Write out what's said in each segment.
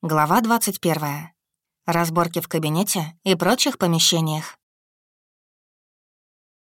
Глава 21. Разборки в кабинете и прочих помещениях.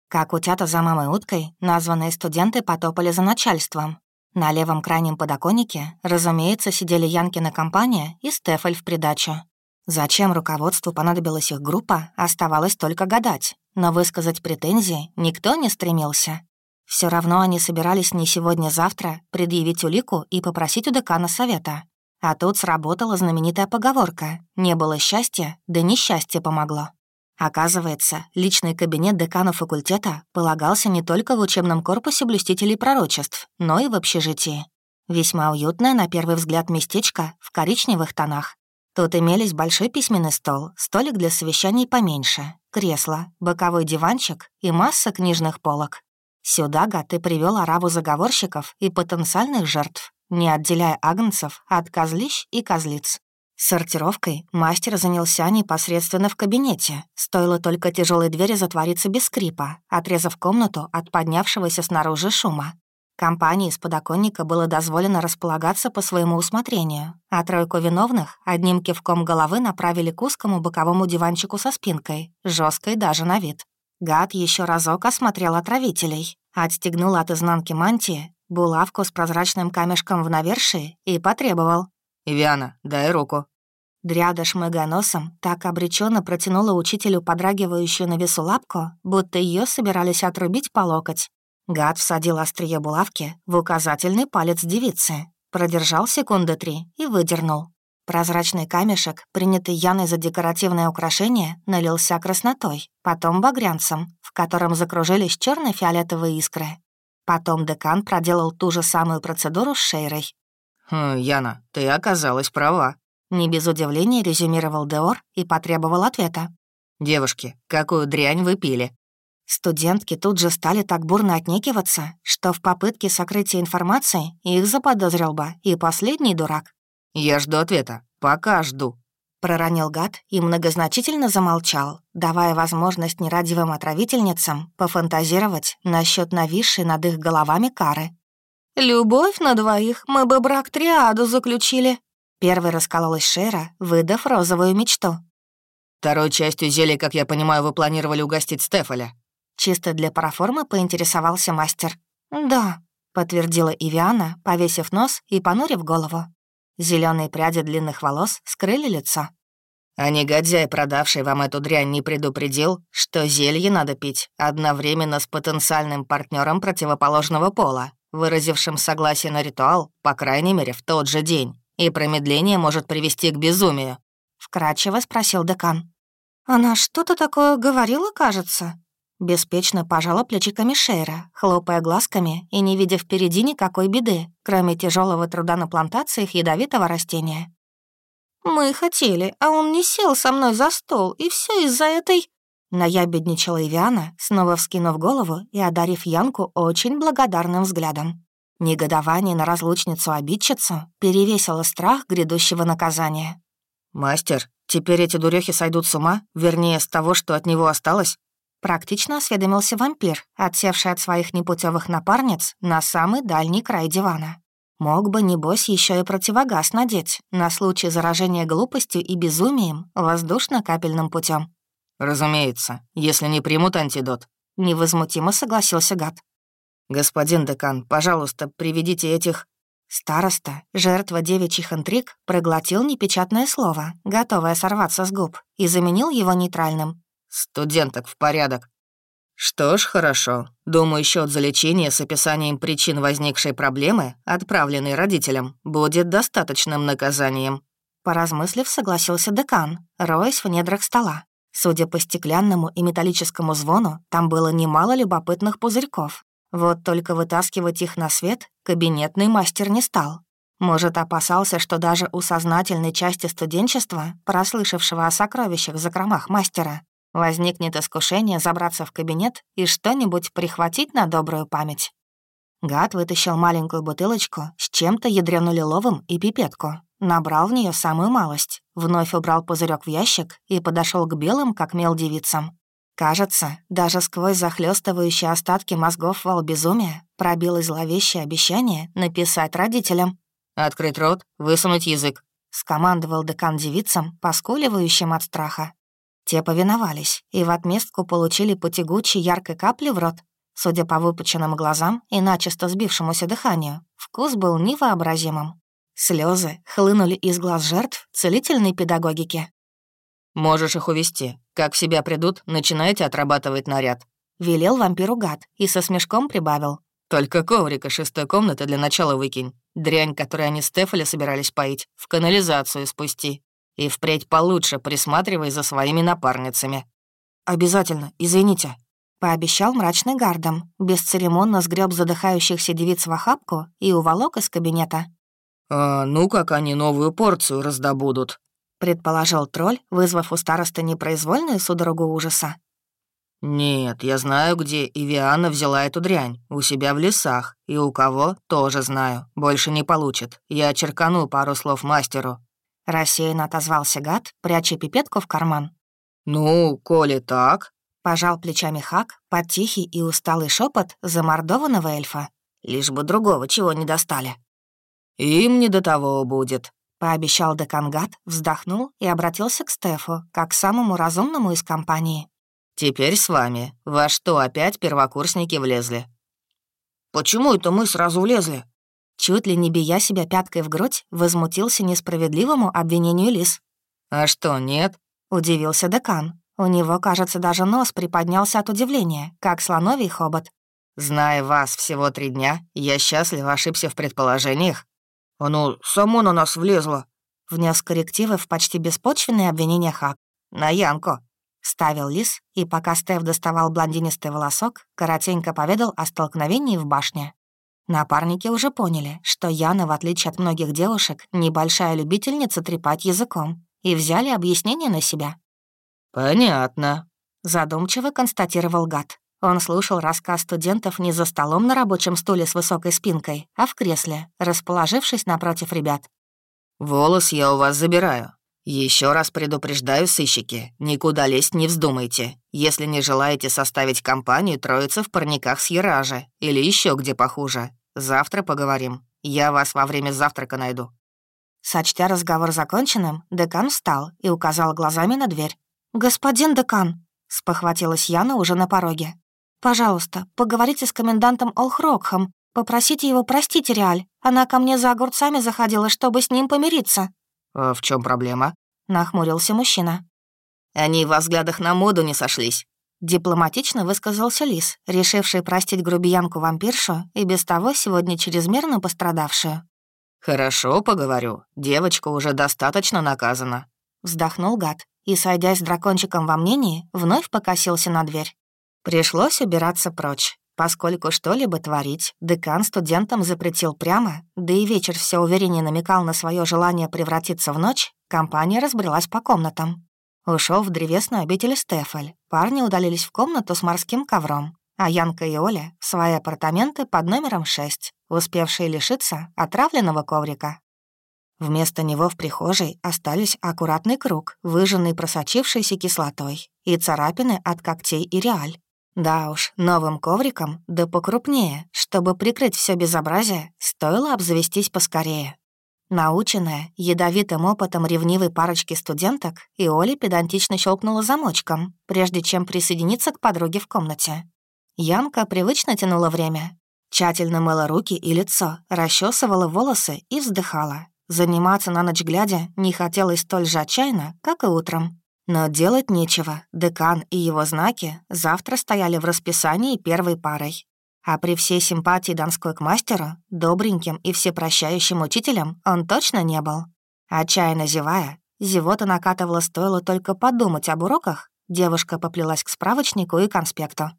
Как утята за мамой уткой, названные студенты потопали за начальством. На левом крайнем подоконнике, разумеется, сидели Янкина компания и Стефаль в придачу. Зачем руководству понадобилась их группа, оставалось только гадать, но высказать претензии никто не стремился. Все равно они собирались не сегодня-завтра предъявить улику и попросить у декана совета, а тут сработала знаменитая поговорка «Не было счастья, да несчастье помогло». Оказывается, личный кабинет декана факультета полагался не только в учебном корпусе блюстителей пророчеств, но и в общежитии. Весьма уютное, на первый взгляд, местечко в коричневых тонах. Тут имелись большой письменный стол, столик для совещаний поменьше, кресло, боковой диванчик и масса книжных полок. Сюда гад и привел ораву заговорщиков и потенциальных жертв не отделяя агнцев от козлищ и козлиц. Сортировкой мастер занялся непосредственно в кабинете. Стоило только тяжелой двери затвориться без скрипа, отрезав комнату от поднявшегося снаружи шума. Компании с подоконника было дозволено располагаться по своему усмотрению, а тройку виновных одним кивком головы направили к узкому боковому диванчику со спинкой, жесткой даже на вид. Гад еще разок осмотрел отравителей, отстегнул от изнанки мантии булавку с прозрачным камешком в навершии и потребовал. «Ивиана, дай руку». Дряда, шмыгая носом, так обреченно протянула учителю подрагивающую на весу лапку, будто ее собирались отрубить по локоть. Гад всадил острие булавки в указательный палец девицы, продержал секунды три и выдернул. Прозрачный камешек, принятый Яной за декоративное украшение, налился краснотой, потом багрянцем, в котором закружились черно фиолетовые искры. Потом декан проделал ту же самую процедуру с Шейрой. «Хм, «Яна, ты оказалась права», — не без удивления резюмировал Деор и потребовал ответа. «Девушки, какую дрянь вы пили?» Студентки тут же стали так бурно отнекиваться, что в попытке сокрытия информации их заподозрил бы и последний дурак. «Я жду ответа. Пока жду», Проронил гад и многозначительно замолчал, давая возможность нерадивым отравительницам пофантазировать насчет нависшей над их головами кары. «Любовь на двоих, мы бы брак триаду заключили», Первой раскололась Шера, выдав розовую мечту. «Второй частью зелья, как я понимаю, вы планировали угостить Стефаля?» Чисто для параформы поинтересовался мастер. «Да», — подтвердила Ивиана, повесив нос и понурив голову. Зеленые пряди длинных волос скрыли лицо. «А негодяй, продавший вам эту дрянь, не предупредил, что зелье надо пить одновременно с потенциальным партнером противоположного пола, выразившим согласие на ритуал, по крайней мере, в тот же день, и промедление может привести к безумию?» — вкратчиво спросил декан. «Она что-то такое говорила, кажется?» Беспечно пожала плечиками Шейра, хлопая глазками и не видя впереди никакой беды, кроме тяжелого труда на плантациях ядовитого растения. «Мы хотели, а он не сел со мной за стол, и все из-за этой...» Наябедничала Ивиана, снова вскинув голову и одарив Янку очень благодарным взглядом. Негодование на разлучницу-обидчицу перевесило страх грядущего наказания. «Мастер, теперь эти дурехи сойдут с ума, вернее, с того, что от него осталось?» Практично осведомился вампир, отсевший от своих непутевых напарниц на самый дальний край дивана. Мог бы, небось, еще и противогаз надеть на случай заражения глупостью и безумием воздушно-капельным путем. «Разумеется, если не примут антидот», — невозмутимо согласился гад. «Господин декан, пожалуйста, приведите этих...» Староста, жертва девичьих интриг, проглотил непечатное слово, готовое сорваться с губ, и заменил его нейтральным. «Студенток в порядок». «Что ж, хорошо. Думаю, счет за лечение с описанием причин возникшей проблемы, отправленный родителям, будет достаточным наказанием». Поразмыслив, согласился декан, роясь в недрах стола. Судя по стеклянному и металлическому звону, там было немало любопытных пузырьков. Вот только вытаскивать их на свет кабинетный мастер не стал. Может, опасался, что даже у сознательной части студенчества, прослышавшего о сокровищах в закромах мастера, Возникнет искушение забраться в кабинет и что-нибудь прихватить на добрую память. Гад вытащил маленькую бутылочку с чем-то ядрёно-лиловым и пипетку, набрал в нее самую малость, вновь убрал пузырек в ящик и подошел к белым, как мел девицам. Кажется, даже сквозь захлестывающие остатки мозгов вал безумия пробилось зловещее обещание написать родителям. «Открыть рот, высунуть язык», — скомандовал декан девицам, поскуливающим от страха. Те повиновались и в отместку получили по тягучей яркой капле в рот. Судя по выпученным глазам и начисто сбившемуся дыханию, вкус был невообразимым. Слезы хлынули из глаз жертв целительной педагогики. «Можешь их увести. Как в себя придут, начинайте отрабатывать наряд», — велел вампиру гад и со смешком прибавил. «Только коврика шестой комнаты для начала выкинь. Дрянь, которой они Стефали собирались поить, в канализацию спусти. И впредь получше присматривай за своими напарницами». «Обязательно, извините», — пообещал мрачный гардом, бесцеремонно сгреб задыхающихся девиц в охапку и уволок из кабинета. «А ну как они новую порцию раздобудут», — предположил тролль, вызвав у староста непроизвольную судорогу ужаса. «Нет, я знаю, где Ивиана взяла эту дрянь. У себя в лесах. И у кого, тоже знаю. Больше не получит. Я черкану пару слов мастеру». Рассеянно отозвался гад, пряча пипетку в карман. «Ну, коли так...» Пожал плечами Хак под тихий и усталый шепот замордованного эльфа. Лишь бы другого чего не достали. «Им не до того будет», — пообещал Декангат, вздохнул и обратился к Стефу, как к самому разумному из компании. «Теперь с вами. Во что опять первокурсники влезли?» «Почему это мы сразу влезли?» Чуть ли не бия себя пяткой в грудь, возмутился несправедливому обвинению Лис. «А что, нет?» — удивился декан. У него, кажется, даже нос приподнялся от удивления, как слоновий хобот. «Зная вас всего три дня, я счастлив ошибся в предположениях». «Оно само на нас влезло», — внес коррективы в почти беспочвенные обвинения Хак. «На Янку», Ставил лис, и пока Стеф доставал блондинистый волосок, коротенько поведал о столкновении в башне. Напарники уже поняли, что Яна, в отличие от многих девушек, небольшая любительница трепать языком, и взяли объяснение на себя. «Понятно», — задумчиво констатировал гад. Он слушал рассказ студентов не за столом на рабочем стуле с высокой спинкой, а в кресле, расположившись напротив ребят. «Волос я у вас забираю. Еще раз предупреждаю, сыщики, никуда лезть не вздумайте, если не желаете составить компанию троицы в парниках с Яражи или еще где похуже. Завтра поговорим. Я вас во время завтрака найду». Сочтя разговор законченным, декан встал и указал глазами на дверь. «Господин декан», — спохватилась Яна уже на пороге. «Пожалуйста, поговорите с комендантом Олхрокхом. Попросите его простить Реаль. Она ко мне за огурцами заходила, чтобы с ним помириться». «А в чем проблема?» — нахмурился мужчина. «Они в взглядах на моду не сошлись». Дипломатично высказался Лис, решивший простить грубиянку-вампиршу и без того сегодня чрезмерно пострадавшую. «Хорошо, поговорю. Девочка уже достаточно наказана». Вздохнул гад и, сойдясь с дракончиком во мнении, вновь покосился на дверь. Пришлось убираться прочь. Поскольку что-либо творить, декан студентам запретил прямо, да и вечер все увереннее намекал на свое желание превратиться в ночь, компания разбрелась по комнатам. Ушел в древесную обитель Стефаль, парни удалились в комнату с морским ковром, а Янка и Оля — в свои апартаменты под номером 6, успевшие лишиться отравленного коврика. Вместо него в прихожей остались аккуратный круг, выжженный просочившейся кислотой, и царапины от когтей и реаль. Да уж, новым ковриком, да покрупнее, чтобы прикрыть все безобразие, стоило обзавестись поскорее. Наученная ядовитым опытом ревнивой парочки студенток, и Оля педантично щелкнула замочком, прежде чем присоединиться к подруге в комнате. Янка привычно тянула время. Тщательно мыла руки и лицо, расчесывала волосы и вздыхала. Заниматься на ночь глядя не хотелось столь же отчаянно, как и утром. Но делать нечего, декан и его знаки завтра стояли в расписании первой парой. А при всей симпатии Донской к мастеру, добреньким и всепрощающим учителем он точно не был. Отчаянно зевая, зевота накатывала стоило только подумать об уроках, девушка поплелась к справочнику и конспекту.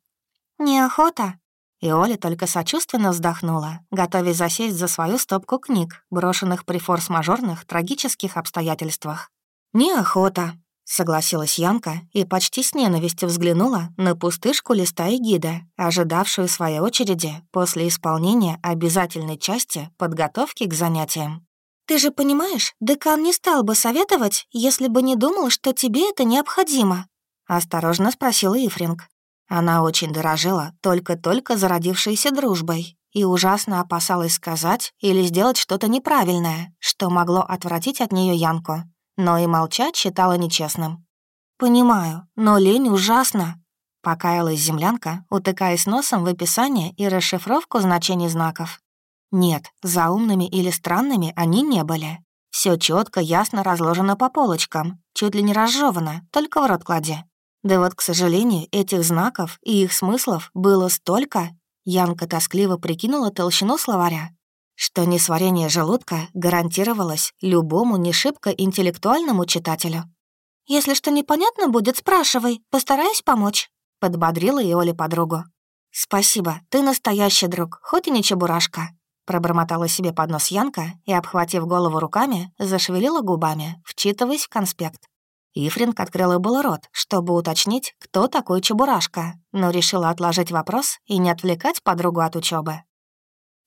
«Неохота», и Оля только сочувственно вздохнула, готовясь засесть за свою стопку книг, брошенных при форс-мажорных трагических обстоятельствах. «Неохота», Согласилась Янка и почти с ненавистью взглянула на пустышку листа и гида, ожидавшую своей очереди после исполнения обязательной части подготовки к занятиям. «Ты же понимаешь, декан не стал бы советовать, если бы не думал, что тебе это необходимо?» — осторожно спросила Ифринг. Она очень дорожила только-только зародившейся дружбой и ужасно опасалась сказать или сделать что-то неправильное, что могло отвратить от нее Янку, но и молчать считала нечестным. «Понимаю, но лень ужасно», — покаялась землянка, утыкаясь носом в описание и расшифровку значений знаков. Нет, заумными или странными они не были. Все четко, ясно разложено по полочкам, чуть ли не разжевано, только в рот клади. Да вот, к сожалению, этих знаков и их смыслов было столько, Янка тоскливо прикинула толщину словаря, что несварение желудка гарантировалось любому не интеллектуальному читателю. «Если что непонятно будет, спрашивай, постараюсь помочь», — подбодрила и Оля подругу. «Спасибо, ты настоящий друг, хоть и не чебурашка», — пробормотала себе под нос Янка и, обхватив голову руками, зашевелила губами, вчитываясь в конспект. Ифринг открыла был рот, чтобы уточнить, кто такой Чебурашка, но решила отложить вопрос и не отвлекать подругу от учебы.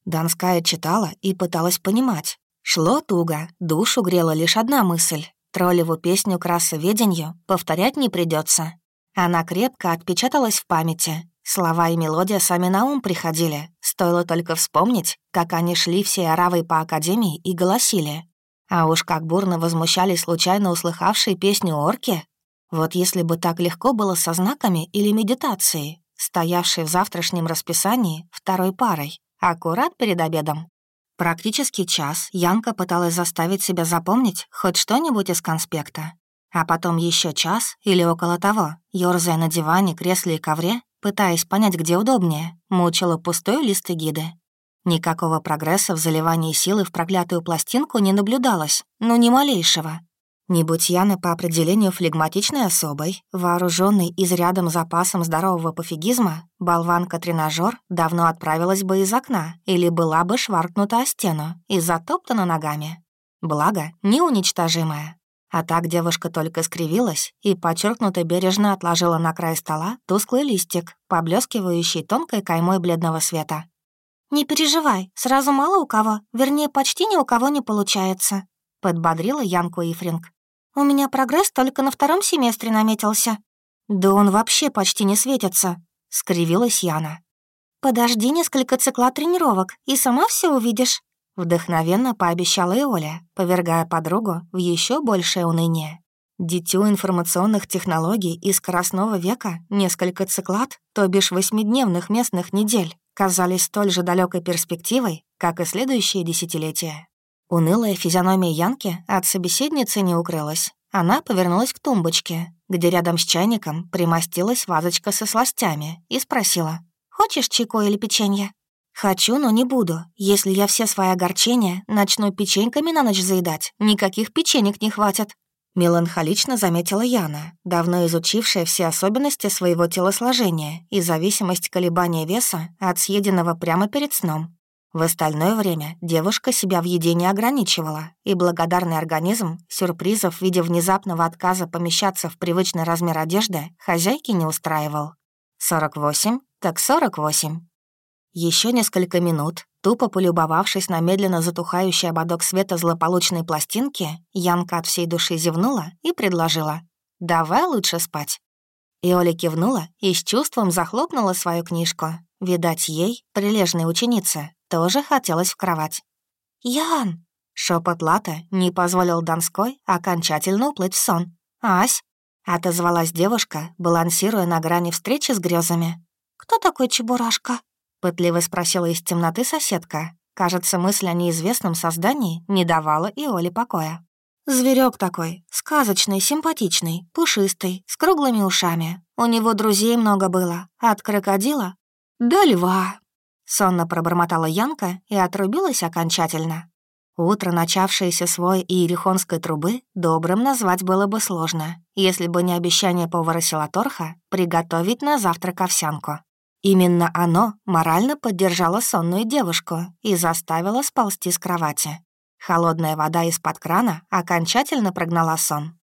Донская читала и пыталась понимать. Шло туго, душу грела лишь одна мысль. Троллеву песню красоведенью повторять не придется. Она крепко отпечаталась в памяти. Слова и мелодия сами на ум приходили. Стоило только вспомнить, как они шли всей оравой по академии и голосили. А уж как бурно возмущались случайно услыхавшие песню орки. Вот если бы так легко было со знаками или медитацией, стоявшей в завтрашнем расписании второй парой, аккурат перед обедом. Практически час Янка пыталась заставить себя запомнить хоть что-нибудь из конспекта. А потом еще час или около того, ёрзая на диване, кресле и ковре, пытаясь понять, где удобнее, мучила пустой лист гиды. Никакого прогресса в заливании силы в проклятую пластинку не наблюдалось, но ни малейшего. Не будь Яны по определению флегматичной особой, вооруженной изрядом запасом здорового пофигизма, болванка-тренажер давно отправилась бы из окна или была бы шваркнута о стену и затоптана ногами. Благо, неуничтожимая. А так девушка только скривилась и подчеркнуто бережно отложила на край стола тусклый листик, поблескивающий тонкой каймой бледного света. «Не переживай, сразу мало у кого, вернее, почти ни у кого не получается», — подбодрила Янку Ифринг. «У меня прогресс только на втором семестре наметился». «Да он вообще почти не светится», — скривилась Яна. «Подожди несколько цикла тренировок, и сама все увидишь», — вдохновенно пообещала и Оля, повергая подругу в еще большее уныние. Дитю информационных технологий и скоростного века несколько циклат, то бишь восьмидневных местных недель, казались столь же далекой перспективой, как и следующие десятилетия. Унылая физиономия Янки от собеседницы не укрылась. Она повернулась к тумбочке, где рядом с чайником примостилась вазочка со сластями, и спросила, «Хочешь чайку или печенье?» «Хочу, но не буду. Если я все свои огорчения начну печеньками на ночь заедать, никаких печенек не хватит». Меланхолично заметила Яна, давно изучившая все особенности своего телосложения и зависимость колебания веса от съеденного прямо перед сном. В остальное время девушка себя в еде не ограничивала, и благодарный организм сюрпризов в виде внезапного отказа помещаться в привычный размер одежды хозяйки не устраивал. 48, так 48. Еще несколько минут, тупо полюбовавшись на медленно затухающий ободок света злополучной пластинки, Янка от всей души зевнула и предложила. «Давай лучше спать». И Оля кивнула и с чувством захлопнула свою книжку. Видать, ей, прилежной ученице, тоже хотелось в кровать. «Ян!» — шепот Лата не позволил Донской окончательно уплыть в сон. «Ась!» — отозвалась девушка, балансируя на грани встречи с грезами. «Кто такой Чебурашка?» Пытливо спросила из темноты соседка. Кажется, мысль о неизвестном создании не давала и Оле покоя. Зверек такой, сказочный, симпатичный, пушистый, с круглыми ушами. У него друзей много было, от крокодила до льва. Сонно пробормотала Янка и отрубилась окончательно. Утро, начавшееся свой иерихонской трубы, добрым назвать было бы сложно, если бы не обещание повара Силаторха приготовить на завтрак овсянку. Именно оно морально поддержало сонную девушку и заставило сползти с кровати. Холодная вода из-под крана окончательно прогнала сон.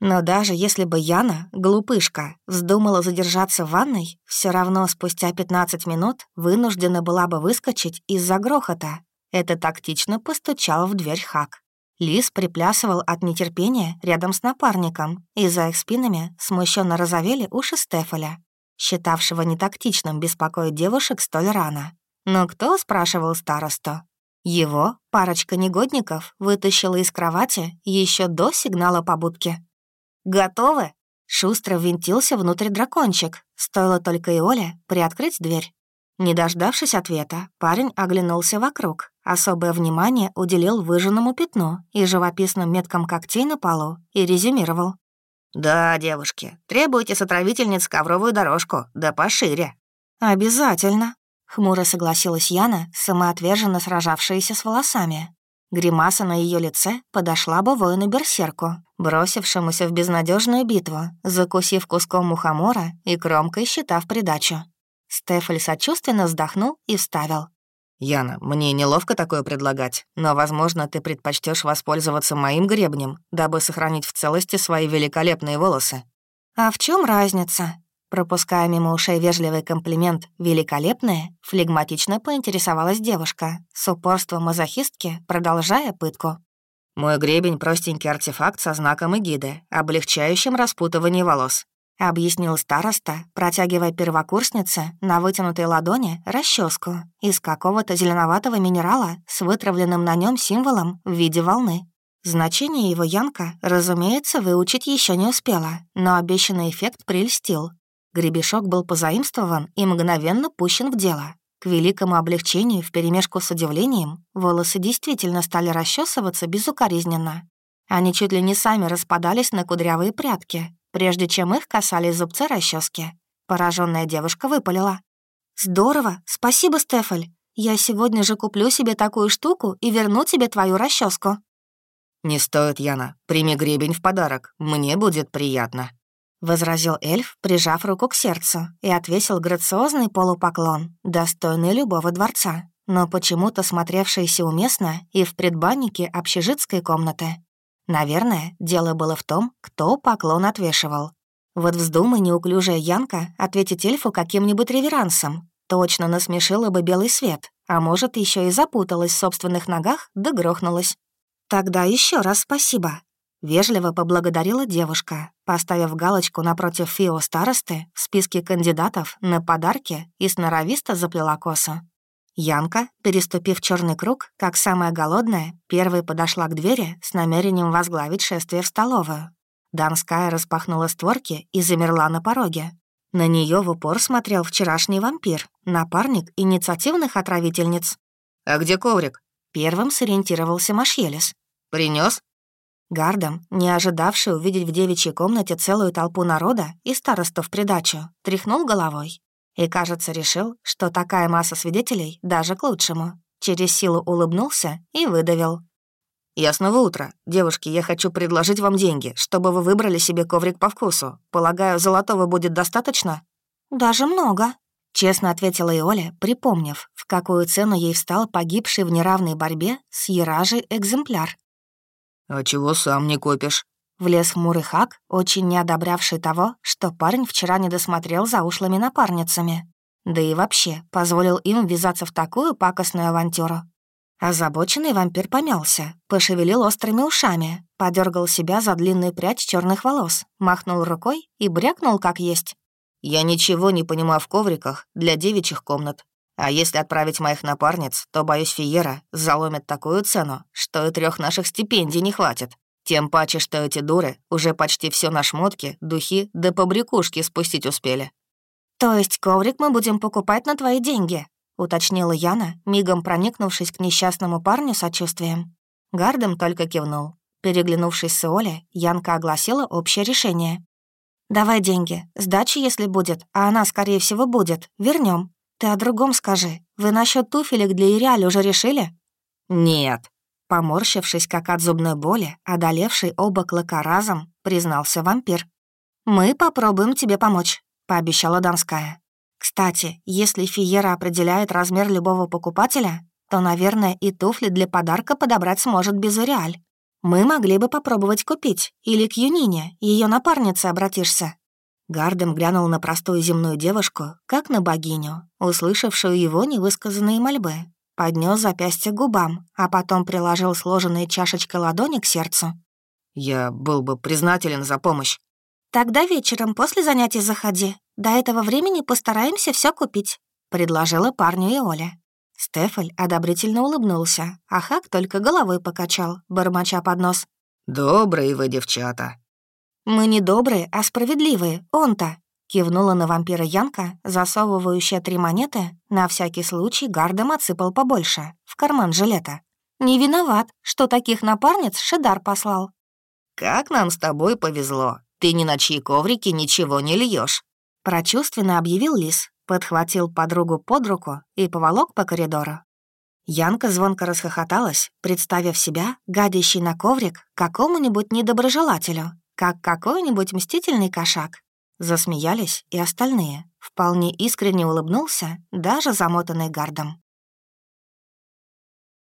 Но даже если бы Яна, глупышка, вздумала задержаться в ванной, все равно спустя 15 минут вынуждена была бы выскочить из-за грохота. Это тактично постучал в дверь Хак. Лис приплясывал от нетерпения рядом с напарником, и за их спинами смущенно разовели уши Стефаля считавшего нетактичным беспокоить девушек столь рано. Но кто спрашивал старосту? Его парочка негодников вытащила из кровати еще до сигнала побудки. «Готовы?» Шустро ввинтился внутрь дракончик. Стоило только и Оле приоткрыть дверь. Не дождавшись ответа, парень оглянулся вокруг. Особое внимание уделил выжженному пятну и живописным меткам когтей на полу и резюмировал. «Да, девушки, требуйте с отравительниц ковровую дорожку, да пошире». «Обязательно», Хмуро согласилась Яна, самоотверженно сражавшаяся с волосами. Гримаса на ее лице подошла бы воину-берсерку, бросившемуся в безнадежную битву, закусив куском мухомора и кромкой щита в придачу. Стефаль сочувственно вздохнул и вставил. «Яна, мне неловко такое предлагать, но, возможно, ты предпочтешь воспользоваться моим гребнем, дабы сохранить в целости свои великолепные волосы». «А в чем разница?» Пропуская мимо ушей вежливый комплимент «великолепные», флегматично поинтересовалась девушка, с упорством мазохистки, продолжая пытку. «Мой гребень — простенький артефакт со знаком эгиды, облегчающим распутывание волос», — объяснил староста, протягивая первокурснице на вытянутой ладони расческу из какого-то зеленоватого минерала с вытравленным на нем символом в виде волны. Значение его Янка, разумеется, выучить еще не успела, но обещанный эффект прельстил, Гребешок был позаимствован и мгновенно пущен в дело. К великому облегчению вперемешку с удивлением волосы действительно стали расчесываться безукоризненно. Они чуть ли не сами распадались на кудрявые прядки, прежде чем их касались зубцы расчески. Пораженная девушка выпалила. «Здорово! Спасибо, Стефаль! Я сегодня же куплю себе такую штуку и верну тебе твою расческу. «Не стоит, Яна. Прими гребень в подарок. Мне будет приятно», возразил эльф, прижав руку к сердцу, и отвесил грациозный полупоклон, достойный любого дворца, но почему-то смотревшийся уместно и в предбаннике общежитской комнаты. Наверное, дело было в том, кто поклон отвешивал. Вот вздумай неуклюжая Янка ответить эльфу каким-нибудь реверансом. Точно насмешила бы белый свет, а может, еще и запуталась в собственных ногах да грохнулась. «Тогда еще раз спасибо», Вежливо поблагодарила девушка, поставив галочку напротив фио старосты в списке кандидатов на подарки и сноровисто заплела косу. Янка, переступив черный круг, как самая голодная, первой подошла к двери с намерением возглавить шествие в столовую. Донская распахнула створки и замерла на пороге. На нее в упор смотрел вчерашний вампир, напарник инициативных отравительниц. «А где коврик?» Первым сориентировался Машелес. Принес? Гардом, не ожидавший увидеть в девичьей комнате целую толпу народа и старосту в придачу, тряхнул головой. И, кажется, решил, что такая масса свидетелей даже к лучшему. Через силу улыбнулся и выдавил. «Ясного утра. Девушки, я хочу предложить вам деньги, чтобы вы выбрали себе коврик по вкусу. Полагаю, золотого будет достаточно?» «Даже много», — честно ответила Иоля, припомнив, в какую цену ей встал погибший в неравной борьбе с Еражей экземпляр. «А чего сам не копишь?» Влез хмурый хак, очень не одобрявший того, что парень вчера не досмотрел за ушлыми напарницами. Да и вообще, позволил им ввязаться в такую пакостную авантюру. Озабоченный вампир помялся, пошевелил острыми ушами, подергал себя за длинную прядь черных волос, махнул рукой и брякнул как есть. «Я ничего не понимаю в ковриках для девичьих комнат. А если отправить моих напарниц, то, боюсь, Фиера заломит такую цену, что и трех наших стипендий не хватит. Тем паче, что эти дуры уже почти все на шмотки, духи да побрякушки спустить успели. «То есть коврик мы будем покупать на твои деньги?» — уточнила Яна, мигом проникнувшись к несчастному парню сочувствием. Гардем только кивнул. Переглянувшись с Олей, Янка огласила общее решение. «Давай деньги, сдачи, если будет, а она, скорее всего, будет, вернем. «Ты о другом скажи. Вы насчет туфелек для Ириали уже решили?» «Нет». Поморщившись, как от зубной боли, одолевший оба клыка разом, признался вампир. «Мы попробуем тебе помочь», — пообещала Донская. «Кстати, если Фиера определяет размер любого покупателя, то, наверное, и туфли для подарка подобрать сможет без Ириаль. Мы могли бы попробовать купить, или к Юнине, ее напарнице обратишься. Гардем глянул на простую земную девушку, как на богиню, услышавшую его невысказанные мольбы. Поднес запястье к губам, а потом приложил сложенной чашечкой ладони к сердцу. «Я был бы признателен за помощь». «Тогда вечером после занятий заходи. До этого времени постараемся все купить», — предложила парню и Оля. Стефаль одобрительно улыбнулся, а Хак только головой покачал, бормоча под нос. «Добрые вы, девчата». «Мы не добрые, а справедливые, он-то», — кивнула на вампира Янка, засовывающая три монеты, на всякий случай гардом отсыпал побольше, в карман жилета. «Не виноват, что таких напарниц Шедар послал». «Как нам с тобой повезло, ты ни на чьи коврики ничего не льешь. Прочувственно объявил Лис, подхватил подругу под руку и поволок по коридору. Янка звонко расхохоталась, представив себя, гадящей на коврик, какому-нибудь недоброжелателю, как какой-нибудь мстительный кошак. Засмеялись и остальные. Вполне искренне улыбнулся, даже замотанный гардом.